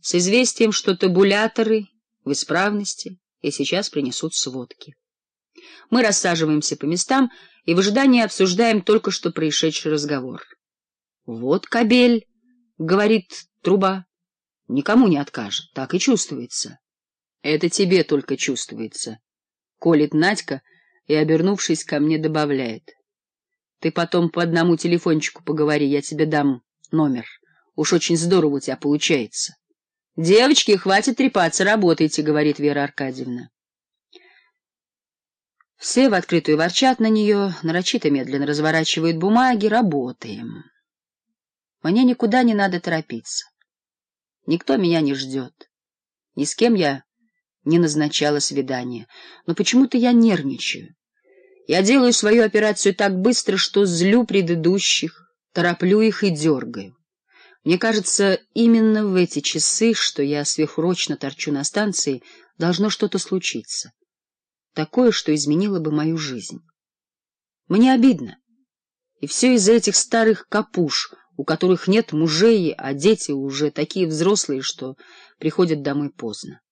с известием, что табуляторы в исправности и сейчас принесут сводки. Мы рассаживаемся по местам и в ожидании обсуждаем только что происшедший разговор. «Вот кабель», — говорит труба, — «никому не откажет, так и чувствуется». «Это тебе только чувствуется», — колет Надька и, обернувшись ко мне, добавляет. «Ты потом по одному телефончику поговори, я тебе дам номер. Уж очень здорово у тебя получается». «Девочки, хватит трепаться, работайте», — говорит Вера Аркадьевна. Все в открытую ворчат на нее, нарочито медленно разворачивают бумаги, работаем. Мне никуда не надо торопиться. Никто меня не ждет. Ни с кем я не назначала свидание. Но почему-то я нервничаю. Я делаю свою операцию так быстро, что злю предыдущих, тороплю их и дергаю. Мне кажется, именно в эти часы, что я сверхурочно торчу на станции, должно что-то случиться. Такое, что изменило бы мою жизнь. Мне обидно. И все из-за этих старых капуш, у которых нет мужей, а дети уже такие взрослые, что приходят домой поздно.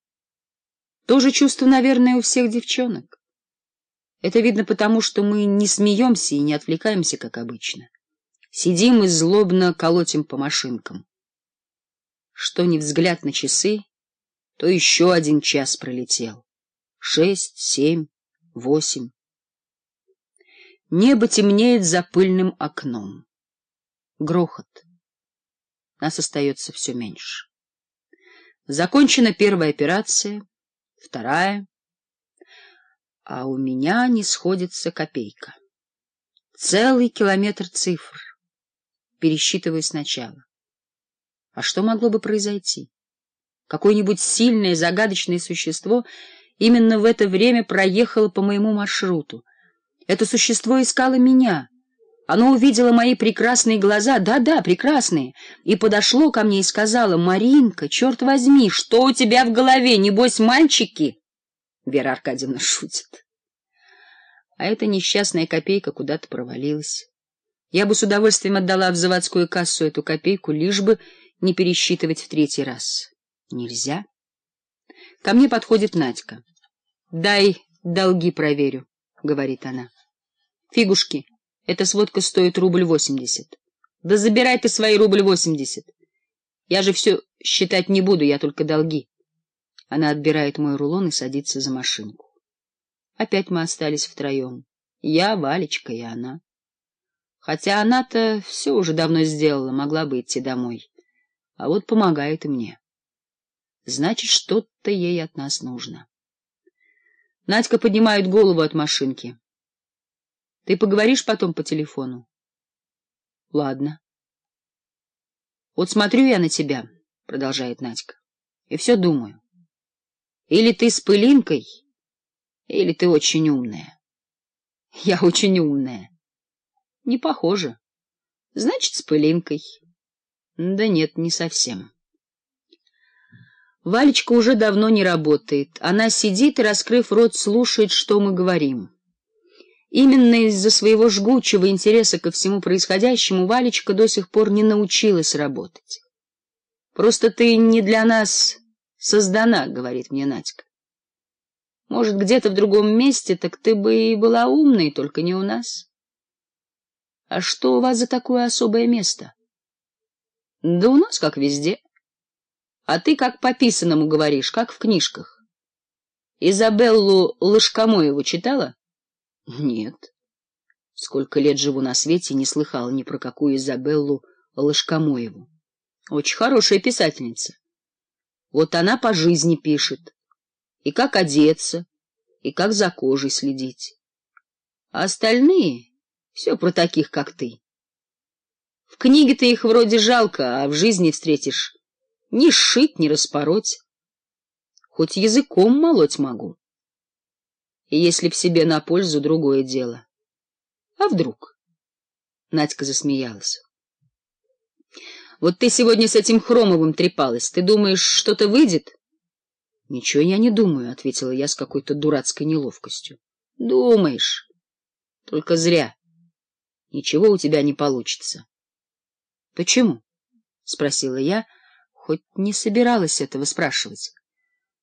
Тоже чувство, наверное, у всех девчонок. Это видно потому, что мы не смеемся и не отвлекаемся, как обычно. Сидим и злобно колотим по машинкам. Что ни взгляд на часы, то еще один час пролетел. Шесть, семь, восемь. Небо темнеет за пыльным окном. Грохот. Нас остается все меньше. Закончена первая операция, вторая. А у меня не сходится копейка. Целый километр цифр пересчитываясь сначала. А что могло бы произойти? Какое-нибудь сильное загадочное существо именно в это время проехало по моему маршруту. Это существо искало меня. Оно увидело мои прекрасные глаза, да-да, прекрасные, и подошло ко мне и сказала, «Маринка, черт возьми, что у тебя в голове, небось, мальчики?» Вера Аркадьевна шутит. А эта несчастная копейка куда-то провалилась. Я бы с удовольствием отдала в заводскую кассу эту копейку, лишь бы не пересчитывать в третий раз. Нельзя. Ко мне подходит Надька. — Дай долги проверю, — говорит она. — Фигушки, эта сводка стоит рубль восемьдесят. — Да забирай ты свои рубль восемьдесят. Я же все считать не буду, я только долги. Она отбирает мой рулон и садится за машинку. Опять мы остались втроем. Я, Валечка и она. Хотя она-то все уже давно сделала, могла бы идти домой. А вот помогает и мне. Значит, что-то ей от нас нужно. Надька поднимает голову от машинки. Ты поговоришь потом по телефону? Ладно. Вот смотрю я на тебя, продолжает Надька, и все думаю. Или ты с пылинкой, или ты очень умная. Я очень умная. Не похоже. Значит, с пылинкой. Да нет, не совсем. Валечка уже давно не работает. Она сидит и, раскрыв рот, слушает, что мы говорим. Именно из-за своего жгучего интереса ко всему происходящему Валечка до сих пор не научилась работать. «Просто ты не для нас создана», — говорит мне Надька. «Может, где-то в другом месте, так ты бы и была умной, только не у нас». — А Что у вас за такое особое место? — Да у нас как везде. А ты как по писаному говоришь, как в книжках. Изабеллу Лышкомоеву читала? — Нет. Сколько лет живу на свете, не слыхала ни про какую Изабеллу Лышкомоеву. Очень хорошая писательница. Вот она по жизни пишет. И как одеться, и как за кожей следить. А остальные все про таких, как ты. В книге ты их вроде жалко, а в жизни встретишь. Ни шить, ни распороть. Хоть языком молоть могу. И если б себе на пользу другое дело. А вдруг? Надька засмеялась. Вот ты сегодня с этим Хромовым трепалась. Ты думаешь, что-то выйдет? — Ничего я не думаю, — ответила я с какой-то дурацкой неловкостью. — Думаешь. Только зря ничего у тебя не получится. — Почему? — спросила я, хоть не собиралась этого спрашивать.